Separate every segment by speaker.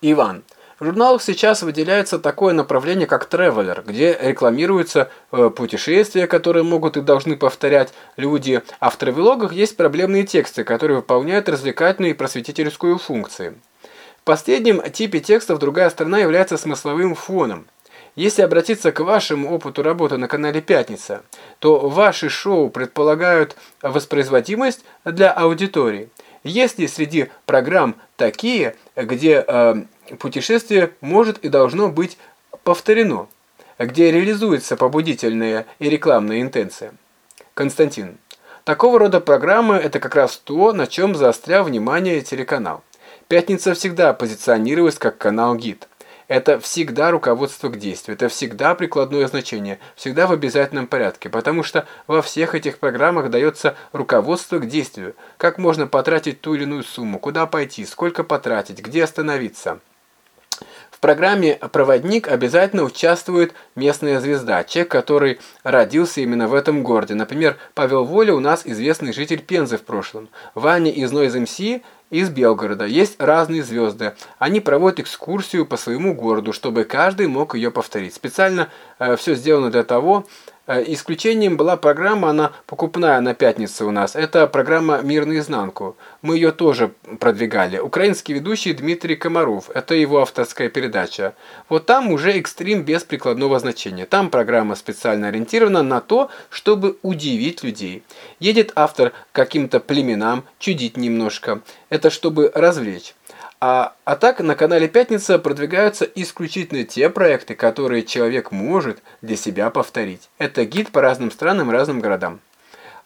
Speaker 1: Иван. В журналах сейчас выделяется такое направление, как Traveler, где рекламируются э, путешествия, которые могут и должны повторять люди, а в травелогах есть проблемные тексты, которые выполняют развлекательную и просветительскую функции. В последнем типе текстов другая сторона является смысловым фоном. Если обратиться к вашему опыту работы на канале «Пятница», то ваши шоу предполагают воспроизводимость для аудитории. Есть ли среди программ такие, где э, путешествие может и должно быть повторено, где реализуется побудительная и рекламная интенция. Константин. Такого рода программы – это как раз то, на чем заострял внимание телеканал. «Пятница» всегда позиционировалась как канал-гид. Это всегда руководство к действию, это всегда прикладное значение, всегда в обязательном порядке, потому что во всех этих программах дается руководство к действию. Как можно потратить ту или иную сумму, куда пойти, сколько потратить, где остановиться. В программе «Проводник» обязательно участвует местная звезда, человек, который родился именно в этом городе. Например, Павел Воля у нас известный житель Пензы в прошлом. Ваня из Noise MC из Белгорода. Есть разные звезды. Они проводят экскурсию по своему городу, чтобы каждый мог ее повторить. Специально э, все сделано для того, Э, исключением была программа, она покупная на пятницу у нас. Это программа «Мир наизнанку». Мы ее тоже продвигали. Украинский ведущий Дмитрий Комаров. Это его авторская передача. Вот там уже экстрим без прикладного значения. Там программа специально ориентирована на то, чтобы удивить людей. Едет автор каким-то племенам, чудить немножко. Это чтобы развлечь. А, а так на канале «Пятница» продвигаются исключительно те проекты, которые человек может для себя повторить. Это гид по разным странам и разным городам.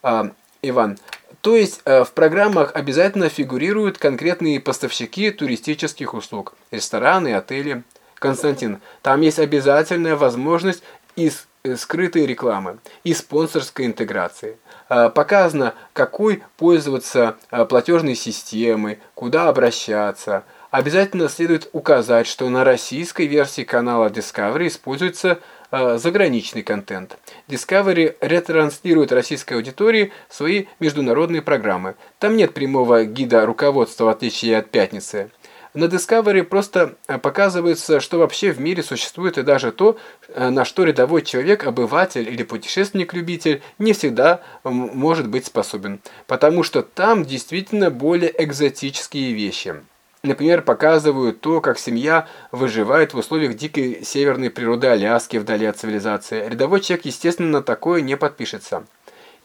Speaker 1: А, Иван, то есть э, в программах обязательно фигурируют конкретные поставщики туристических услуг, рестораны, отели. Константин, там есть обязательная возможность из э, скрытой рекламы и спонсорской интеграции. Э, показано, какой пользоваться э, платежной системой, куда обращаться. Обязательно следует указать, что на российской версии канала Discovery используется э, заграничный контент. Discovery ретранслирует российской аудитории свои международные программы. Там нет прямого гида руководства, в отличие от «Пятницы». На Discovery просто э, показывается, что вообще в мире существует и даже то, э, на что рядовой человек, обыватель или путешественник-любитель не всегда может быть способен. Потому что там действительно более экзотические вещи. Например, показывают то, как семья выживает в условиях дикой северной природы Аляски вдали от цивилизации. Рядовой человек, естественно, на такое не подпишется.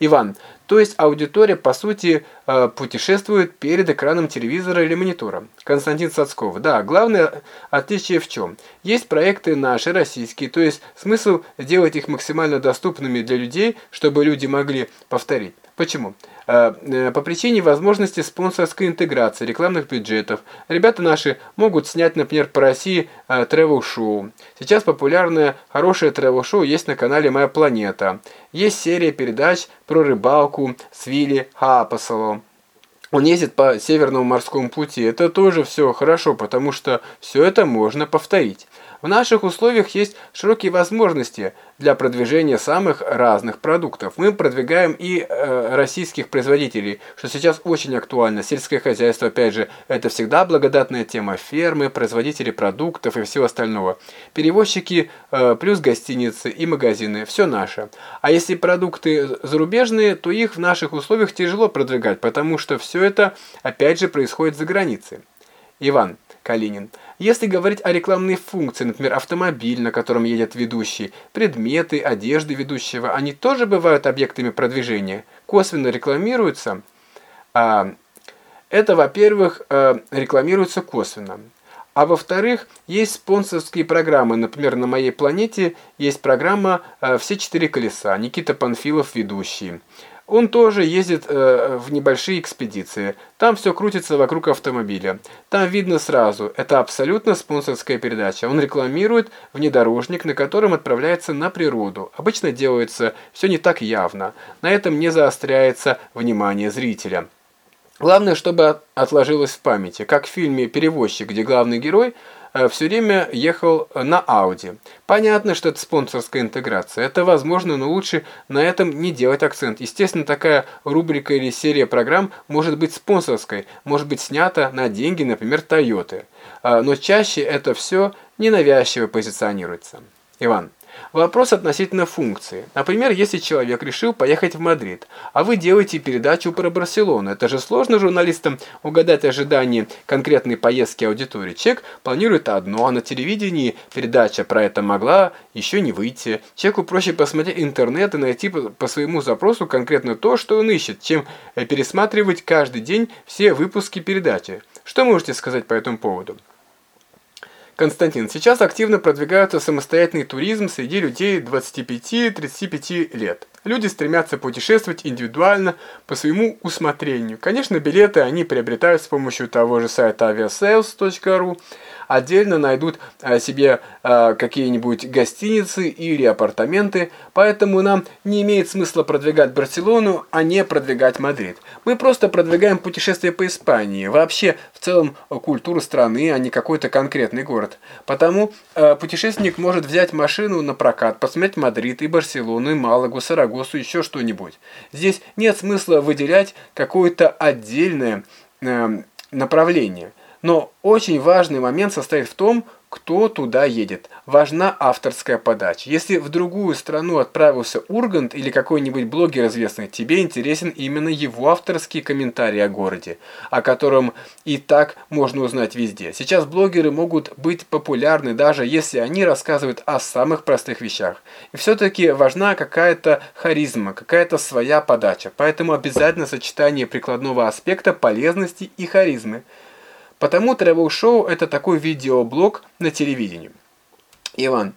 Speaker 1: Иван, то есть аудитория, по сути, э, путешествует перед экраном телевизора или монитора. Константин Сацков. Да, главное отличие в чем? Есть проекты наши, российские, то есть смысл сделать их максимально доступными для людей, чтобы люди могли повторить. Почему? Э, э, по причине возможности спонсорской интеграции, рекламных бюджетов. Ребята наши могут снять, например, по России тревел-шоу. Сейчас популярное хорошее тревел-шоу есть на канале «Моя планета». Есть серия передач про рыбалку с Вилли Хапасолом. Он ездит по Северному морскому пути. Это тоже все хорошо, потому что все это можно повторить. В наших условиях есть широкие возможности для продвижения самых разных продуктов. Мы продвигаем и э, российских производителей, что сейчас очень актуально. Сельское хозяйство, опять же, это всегда благодатная тема. Фермы, производители продуктов и всего остального. Перевозчики э, плюс гостиницы и магазины. Все наше. А если продукты зарубежные, то их в наших условиях тяжело продвигать, потому что все это, опять же, происходит за границей. Иван Калинин. Если говорить о рекламной функции, например, автомобиль, на котором едет ведущий, предметы, одежды ведущего, они тоже бывают объектами продвижения, косвенно рекламируются. А, это, во-первых, э, рекламируется косвенно. А во-вторых, есть спонсорские программы. Например, на моей планете есть программа э, «Все четыре колеса». Никита Панфилов ведущий. Он тоже ездит э, в небольшие экспедиции. Там все крутится вокруг автомобиля. Там видно сразу, это абсолютно спонсорская передача. Он рекламирует внедорожник, на котором отправляется на природу. Обычно делается все не так явно. На этом не заостряется внимание зрителя. Главное, чтобы отложилось в памяти, как в фильме «Перевозчик», где главный герой – все время ехал на Audi. Понятно, что это спонсорская интеграция. Это возможно, но лучше на этом не делать акцент. Естественно, такая рубрика или серия программ может быть спонсорской, может быть снята на деньги, например, Toyota. А, но чаще это все ненавязчиво позиционируется. Иван. Вопрос относительно функции. Например, если человек решил поехать в Мадрид, а вы делаете передачу про Барселону. Это же сложно журналистам угадать ожидания конкретной поездки аудитории. Человек планирует одно, а на телевидении передача про это могла еще не выйти. Человеку проще посмотреть интернет и найти по своему запросу конкретно то, что он ищет, чем э, пересматривать каждый день все выпуски передачи. Что можете сказать по этому поводу? Константин, сейчас активно продвигается самостоятельный туризм среди людей 25-35 лет. Люди стремятся путешествовать индивидуально по своему усмотрению. Конечно, билеты они приобретают с помощью того же сайта aviasales.ru, отдельно найдут э, себе э, какие-нибудь гостиницы или апартаменты, поэтому нам не имеет смысла продвигать Барселону, а не продвигать Мадрид. Мы просто продвигаем путешествие по Испании, вообще в целом культуру страны, а не какой-то конкретный город. Потому э, путешественник может взять машину на прокат, посмотреть Мадрид и Барселону, и Малагу, Сарагосу, еще что-нибудь. Здесь нет смысла выделять какое-то отдельное направление. Но очень важный момент состоит в том, кто туда едет. Важна авторская подача. Если в другую страну отправился Ургант или какой-нибудь блогер известный, тебе интересен именно его авторский комментарий о городе, о котором и так можно узнать везде. Сейчас блогеры могут быть популярны, даже если они рассказывают о самых простых вещах. И все-таки важна какая-то харизма, какая-то своя подача. Поэтому обязательно сочетание прикладного аспекта полезности и харизмы. Потому тревел-шоу – это такой видеоблог на телевидении. Иван.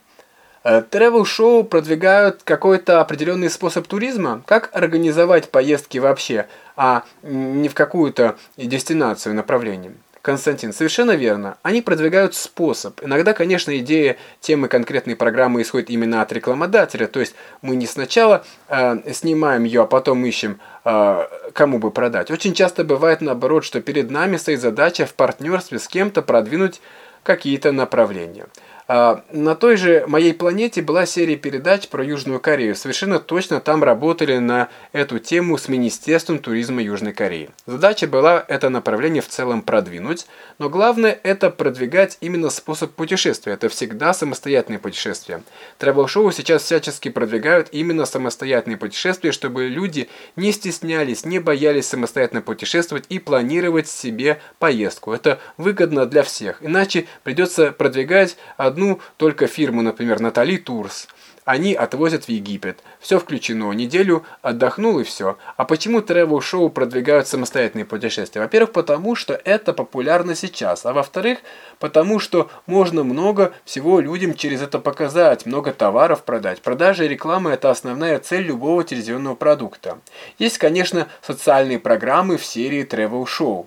Speaker 1: Э, тревел-шоу продвигают какой-то определенный способ туризма? Как организовать поездки вообще, а не в какую-то дестинацию направлением? Константин, совершенно верно. Они продвигают способ. Иногда, конечно, идея темы конкретной программы исходит именно от рекламодателя. То есть мы не сначала э, снимаем ее, а потом ищем, э, кому бы продать. Очень часто бывает наоборот, что перед нами стоит задача в партнерстве с кем-то продвинуть какие-то направления. А, на той же моей планете была серия передач про Южную Корею. Совершенно точно там работали на эту тему с Министерством туризма Южной Кореи. Задача была это направление в целом продвинуть, но главное это продвигать именно способ путешествия. Это всегда самостоятельные путешествия. Тревел-шоу сейчас всячески продвигают именно самостоятельные путешествия, чтобы люди не стеснялись, не боялись самостоятельно путешествовать и планировать себе поездку. Это выгодно для всех. Иначе придется продвигать одну одну только фирму, например, Натали Турс. Они отвозят в Египет. Все включено. Неделю отдохнул и все. А почему travel-шоу продвигают самостоятельные путешествия? Во-первых, потому что это популярно сейчас. А во-вторых, потому что можно много всего людям через это показать, много товаров продать. Продажа и реклама – это основная цель любого телевизионного продукта. Есть, конечно, социальные программы в серии travel-шоу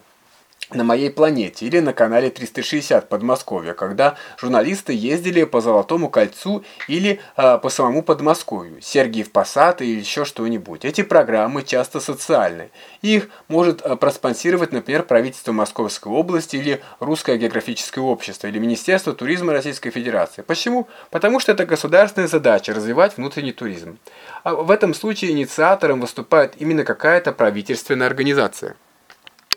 Speaker 1: на моей планете или на канале 360 Подмосковья, когда журналисты ездили по Золотому кольцу или э, по самому Подмосковью, Сергиев Посад или еще что-нибудь. Эти программы часто социальны. Их может э, проспонсировать, например, правительство Московской области или Русское географическое общество или Министерство туризма Российской Федерации. Почему? Потому что это государственная задача – развивать внутренний туризм. А в этом случае инициатором выступает именно какая-то правительственная организация.